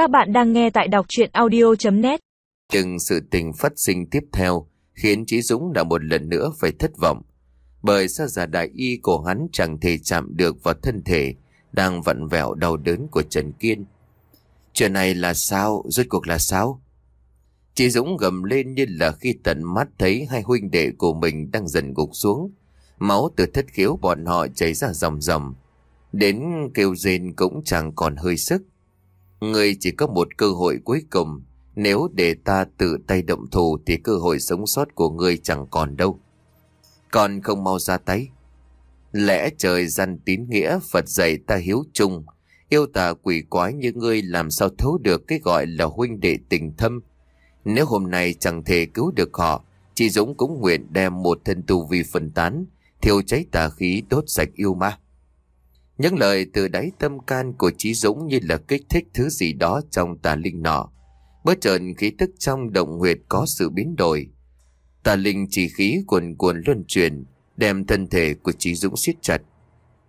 Các bạn đang nghe tại đọc chuyện audio.net Nhưng sự tình phát sinh tiếp theo khiến Chí Dũng đã một lần nữa phải thất vọng. Bởi sao giả đại y của hắn chẳng thể chạm được vào thân thể đang vặn vẹo đau đớn của Trần Kiên. Chuyện này là sao? Rốt cuộc là sao? Chị Dũng gầm lên như là khi tận mắt thấy hai huynh đệ của mình đang dần gục xuống. Máu từ thất khiếu bọn họ chảy ra dòng dòng. Đến kêu rên cũng chẳng còn hơi sức. Người chỉ có một cơ hội cuối cùng. Nếu để ta tự tay động thủ thì cơ hội sống sót của ngươi chẳng còn đâu. Còn không mau ra tay. Lẽ trời gian tín nghĩa Phật dạy ta hiếu chung. Yêu tà quỷ quái như ngươi làm sao thấu được cái gọi là huynh đệ tình thâm. Nếu hôm nay chẳng thể cứu được họ, chị Dũng cũng nguyện đem một thân tu vi phân tán, thiêu cháy tà khí đốt sạch yêu ma. Những lời từ đáy tâm can của Chí Dũng như là kích thích thứ gì đó trong tà linh nọ. Bất chợt khí tức trong động huyệt có sự biến đổi. Tà linh chỉ khí cuồn cuộn luân chuyển, đem thân thể của Chí Dũng siết chặt.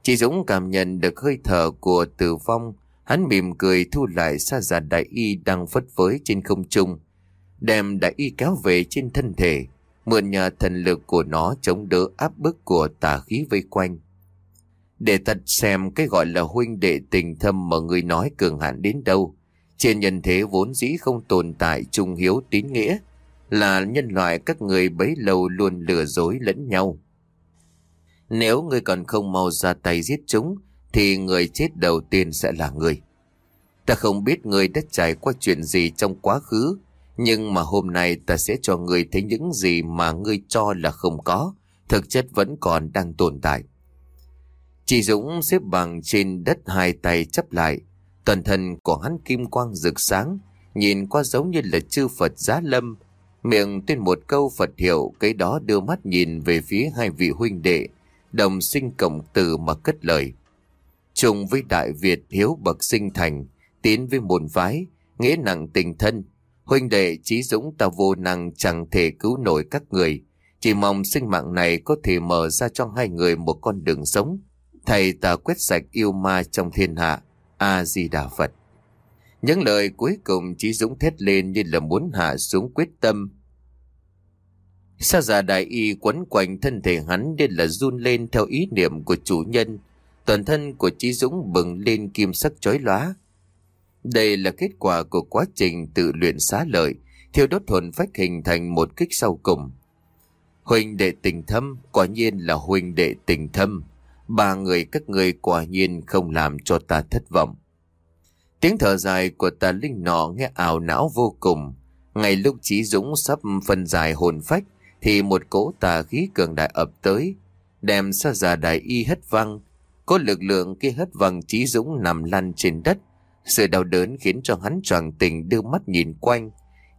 Chí Dũng cảm nhận được hơi thở của tử vong, hắn mỉm cười thu lại xa giả đại y đang phất phới trên không trung, đem đại y kéo về trên thân thể, mượn nhờ thần lực của nó chống đỡ áp bức của tà khí vây quanh. Để thật xem cái gọi là huynh đệ tình thâm mà người nói cường hạn đến đâu. Trên nhân thế vốn dĩ không tồn tại trung hiếu tín nghĩa, là nhân loại các người bấy lâu luôn lừa dối lẫn nhau. Nếu người còn không mau ra tay giết chúng, thì người chết đầu tiên sẽ là người. Ta không biết người đã trải qua chuyện gì trong quá khứ, nhưng mà hôm nay ta sẽ cho người thấy những gì mà ngươi cho là không có, thực chất vẫn còn đang tồn tại. Chị Dũng xếp bằng trên đất hai tay chấp lại, toàn thân của hắn kim quang rực sáng, nhìn qua giống như là chư Phật giá lâm, miệng tuyên một câu Phật hiệu, cái đó đưa mắt nhìn về phía hai vị huynh đệ, đồng sinh cộng tử mà cất lời. Trùng với Đại Việt hiếu bậc sinh thành, tiến với môn phái, nghĩa nặng tình thân, huynh đệ trí dũng ta vô năng chẳng thể cứu nổi các người, chỉ mong sinh mạng này có thể mở ra cho hai người một con đường sống. Thầy ta quét sạch yêu ma trong thiên hạ, A-di-đà Phật. Những lời cuối cùng Chí Dũng thét lên như là muốn hạ xuống quyết tâm. Sa già đại y quấn quanh thân thể hắn nên là run lên theo ý niệm của chủ nhân. Toàn thân của Chí Dũng bừng lên kim sắc chói lóa. Đây là kết quả của quá trình tự luyện xá lợi, thiêu đốt hồn phách hình thành một kích sau cùng. Huynh đệ tình thâm, quả nhiên là huynh đệ tình thâm. Ba người các người quả nhiên không làm cho ta thất vọng. Tiếng thở dài của tà linh nọ nghe ảo não vô cùng. Ngay lúc Chí Dũng sắp phân dài hồn phách, thì một cỗ tà khí cường đại ập tới, đem xa già đại y hất văng. Có lực lượng kia hất văng Chí Dũng nằm lăn trên đất. Sự đau đớn khiến cho hắn choàng tình đưa mắt nhìn quanh.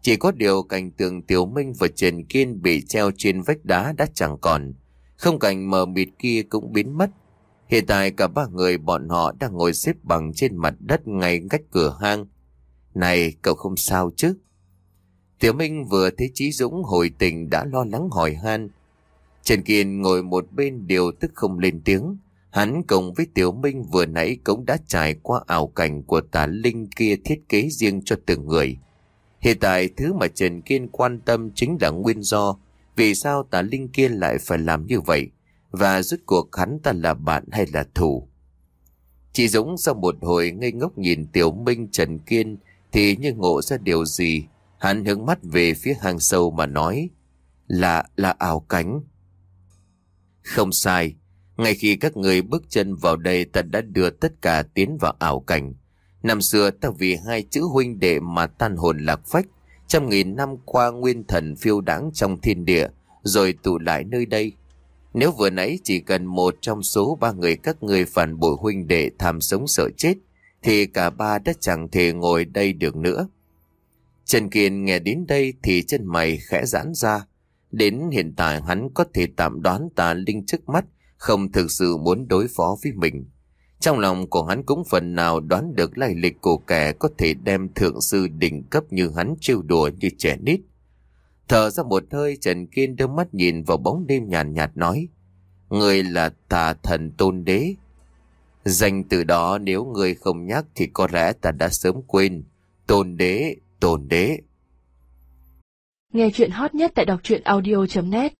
Chỉ có điều cảnh tượng Tiểu Minh và Trần Kiên bị treo trên vách đá đã chẳng còn. Không cảnh mờ mịt kia cũng biến mất. Hiện tại cả ba người bọn họ đang ngồi xếp bằng trên mặt đất ngay cách cửa hang. Này, cậu không sao chứ? Tiểu Minh vừa thấy Chí Dũng hồi tình đã lo lắng hỏi han. Trần Kiên ngồi một bên điều tức không lên tiếng. Hắn cùng với Tiểu Minh vừa nãy cũng đã trải qua ảo cảnh của tà linh kia thiết kế riêng cho từng người. Hiện tại thứ mà Trần Kiên quan tâm chính là nguyên do vì sao tà linh kia lại phải làm như vậy và rốt cuộc hắn ta là bạn hay là thù. Chị Dũng sau một hồi ngây ngốc nhìn Tiểu Minh Trần Kiên thì như ngộ ra điều gì. Hắn hướng mắt về phía hang sâu mà nói là là ảo cảnh. Không sai, ngay khi các người bước chân vào đây ta đã đưa tất cả tiến vào ảo cảnh. Năm xưa ta vì hai chữ huynh đệ mà tan hồn lạc phách, trăm nghìn năm qua nguyên thần phiêu đáng trong thiên địa, rồi tụ lại nơi đây. Nếu vừa nãy chỉ cần một trong số ba người các người phản bội huynh đệ tham sống sợ chết, thì cả ba đã chẳng thể ngồi đây được nữa. Trần Kiên nghe đến đây thì chân mày khẽ giãn ra. Đến hiện tại hắn có thể tạm đoán tà linh trước mắt không thực sự muốn đối phó với mình. Trong lòng của hắn cũng phần nào đoán được lai lịch của kẻ có thể đem thượng sư đỉnh cấp như hắn trêu đùa như trẻ nít. Thở ra một hơi Trần Kiên đưa mắt nhìn vào bóng đêm nhàn nhạt, nhạt nói Người là tà thần tôn đế. Danh từ đó nếu người không nhắc thì có lẽ ta đã sớm quên. Tôn đế, tôn đế. Nghe chuyện hot nhất tại đọc truyện audio.net